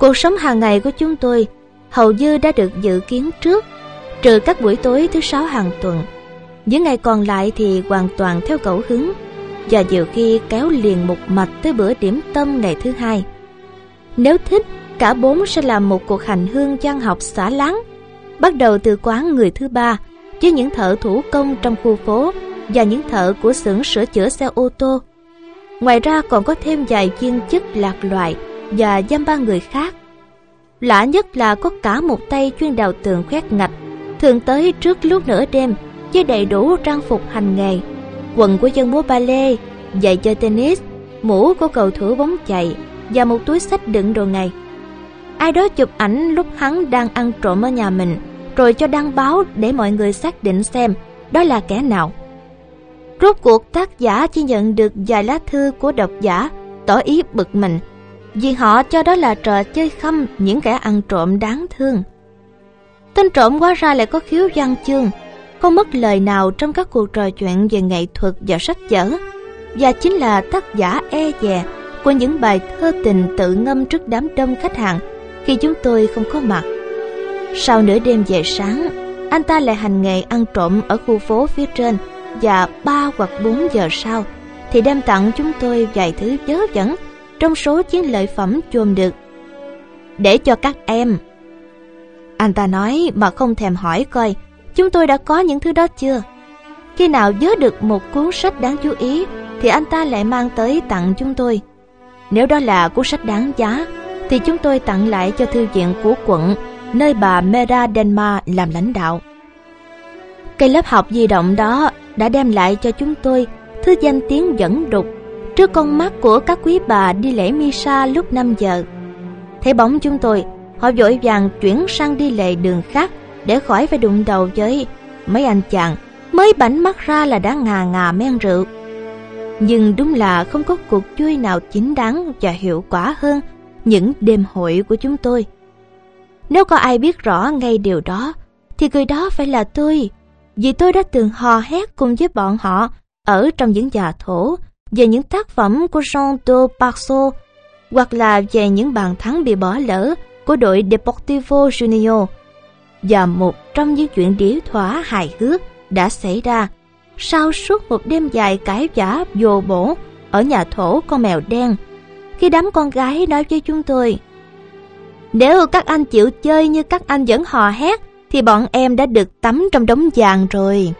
Cuộc sống hàng ngày của chúng tôi hầu như đã được dự kiến trước, trừ các buổi tối thứ sáu hàng tuần. Những ngày còn lại thì hoàn toàn theo cẩu hứng và nhiều khi kéo liền một mạch tới bữa điểm tâm ngày thứ hai. Nếu thích, cả bốn sẽ làm một cuộc hành hương văn học xả láng, bắt đầu từ quán người thứ ba với những thợ thủ công trong khu phố và những thợ của xưởng sửa chữa xe ô tô. Ngoài ra còn có thêm vài viên chức lạc loại và dăm ba người khác. Lạ nhất là có cả một tay chuyên đào tường khoét ngạch, thường tới trước lúc nửa đêm với đầy đủ trang phục hành nghề, quần của dân múa ballet, giày chơi tennis, mũ của cầu thủ bóng chày và một túi sách đựng đồ ngày. Ai đó chụp ảnh lúc hắn đang ăn trộm ở nhà mình, rồi cho đăng báo để mọi người xác định xem đó là kẻ nào. Rốt cuộc tác giả chỉ nhận được vài lá thư của độc giả tỏ ý bực mình vì họ cho đó là trò chơi khăm những kẻ ăn trộm đáng thương. Tên trộm hóa ra lại có khiếu văn chương, không mất lời nào trong các cuộc trò chuyện về nghệ thuật và sách vở, và chính là tác giả e dè của những bài thơ tình tự ngâm trước đám đông khách hàng khi chúng tôi không có mặt. Sau nửa đêm về sáng, anh ta lại hành nghề ăn trộm ở khu phố phía trên và ba hoặc bốn giờ sau thì đem tặng chúng tôi vài thứ vớ vẩn trong số chiến lợi phẩm chôn được. Để cho các em. Anh ta nói mà không thèm hỏi coi, chúng tôi đã có những thứ đó chưa. Khi nào nhớ được một cuốn sách đáng chú ý, thì anh ta lại mang tới tặng chúng tôi. Nếu đó là cuốn sách đáng giá, thì chúng tôi tặng lại cho thư viện của quận, nơi bà Mera Denma làm lãnh đạo. Cây lớp học di động đó đã đem lại cho chúng tôi thứ danh tiếng dẫn đục trước con mắt của các quý bà đi lễ Misa lúc 5 giờ. Thấy bóng chúng tôi, họ vội vàng chuyển sang đi lệ đường khác để khỏi phải đụng đầu với mấy anh chàng mới bảnh mắt ra là đã ngà ngà men rượu. Nhưng đúng là không có cuộc vui nào chính đáng và hiệu quả hơn những đêm hội của chúng tôi. Nếu có ai biết rõ ngay điều đó, thì người đó phải là tôi, vì tôi đã từng hò hét cùng với bọn họ ở trong những già thổ về những tác phẩm của Jean de Parso hoặc là về những bàn thắng bị bỏ lỡ của đội Deportivo Junior. Và một trong những chuyện điếu thỏa hài hước đã xảy ra sau suốt một đêm dài cãi vã vô bổ ở nhà thổ con mèo đen khi đám con gái nói với chúng tôi, nếu các anh chịu chơi như các anh vẫn hò hét thì bọn em đã được tắm trong đống vàng rồi.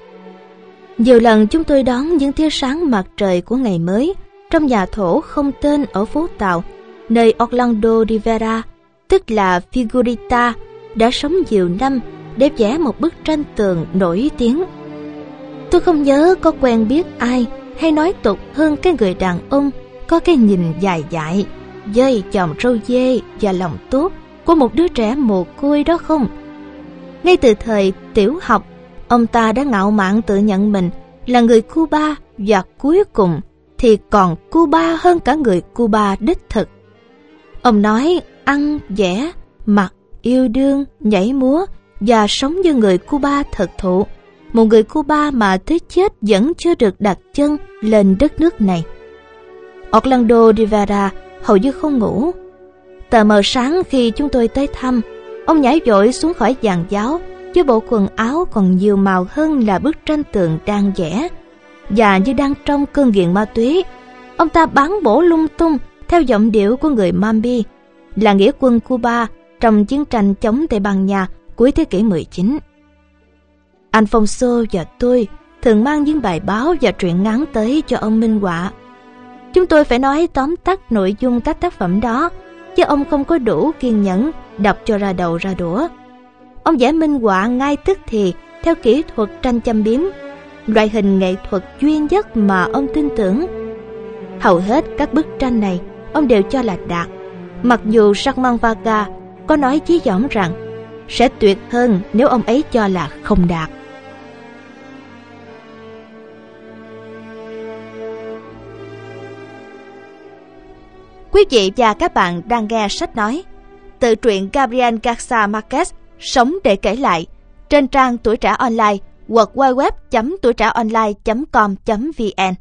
Nhiều lần chúng tôi đón những tia sáng mặt trời của ngày mới trong nhà thổ không tên ở phố Tàu, nơi Orlando Rivera, tức là Figurita, đã sống nhiều năm để vẽ một bức tranh tường nổi tiếng. Tôi không nhớ có quen biết ai hay nói tục hơn cái người đàn ông có cái nhìn dài dại, dây chòm râu dê và lòng tốt của một đứa trẻ mồ côi đó không? Ngay từ thời tiểu học, ông ta đã ngạo mạn tự nhận mình là người Cuba và cuối cùng thì còn Cuba hơn cả người Cuba đích thực. Ông nói ăn, vẽ, mặc, yêu đương, nhảy múa và sống như người Cuba thật thụ. Một người Cuba mà tới chết vẫn chưa được đặt chân lên đất nước này. Orlando Rivera hầu như không ngủ. Tờ mờ sáng khi chúng tôi tới thăm, ông nhảy vội xuống khỏi giàn giáo chứ bộ quần áo còn nhiều màu hơn là bức tranh tường đang vẽ. Và như đang trong cơn nghiện ma túy, ông ta bán bổ lung tung theo giọng điệu của người Mambi, là nghĩa quân Cuba trong chiến tranh chống Tây Ban Nha cuối thế kỷ 19. Alfonso và tôi thường mang những bài báo và truyện ngắn tới cho ông Minh Họa. Chúng tôi phải nói tóm tắt nội dung các tác phẩm đó, chứ ông không có đủ kiên nhẫn đọc cho ra đầu ra đũa. Ông vẽ minh họa ngay tức thì theo kỹ thuật tranh châm biếm, loại hình nghệ thuật duy nhất mà ông tin tưởng. Hầu hết các bức tranh này ông đều cho là đạt, mặc dù Sakman Vaga có nói chí dõng rằng sẽ tuyệt hơn nếu ông ấy cho là không đạt. Quý vị và các bạn đang nghe sách nói Tự truyện Gabriel Garcia Marquez Sống để kể lại. Trên trang tuổi trẻ online hoặc www.tuổi trẻ online.com.vn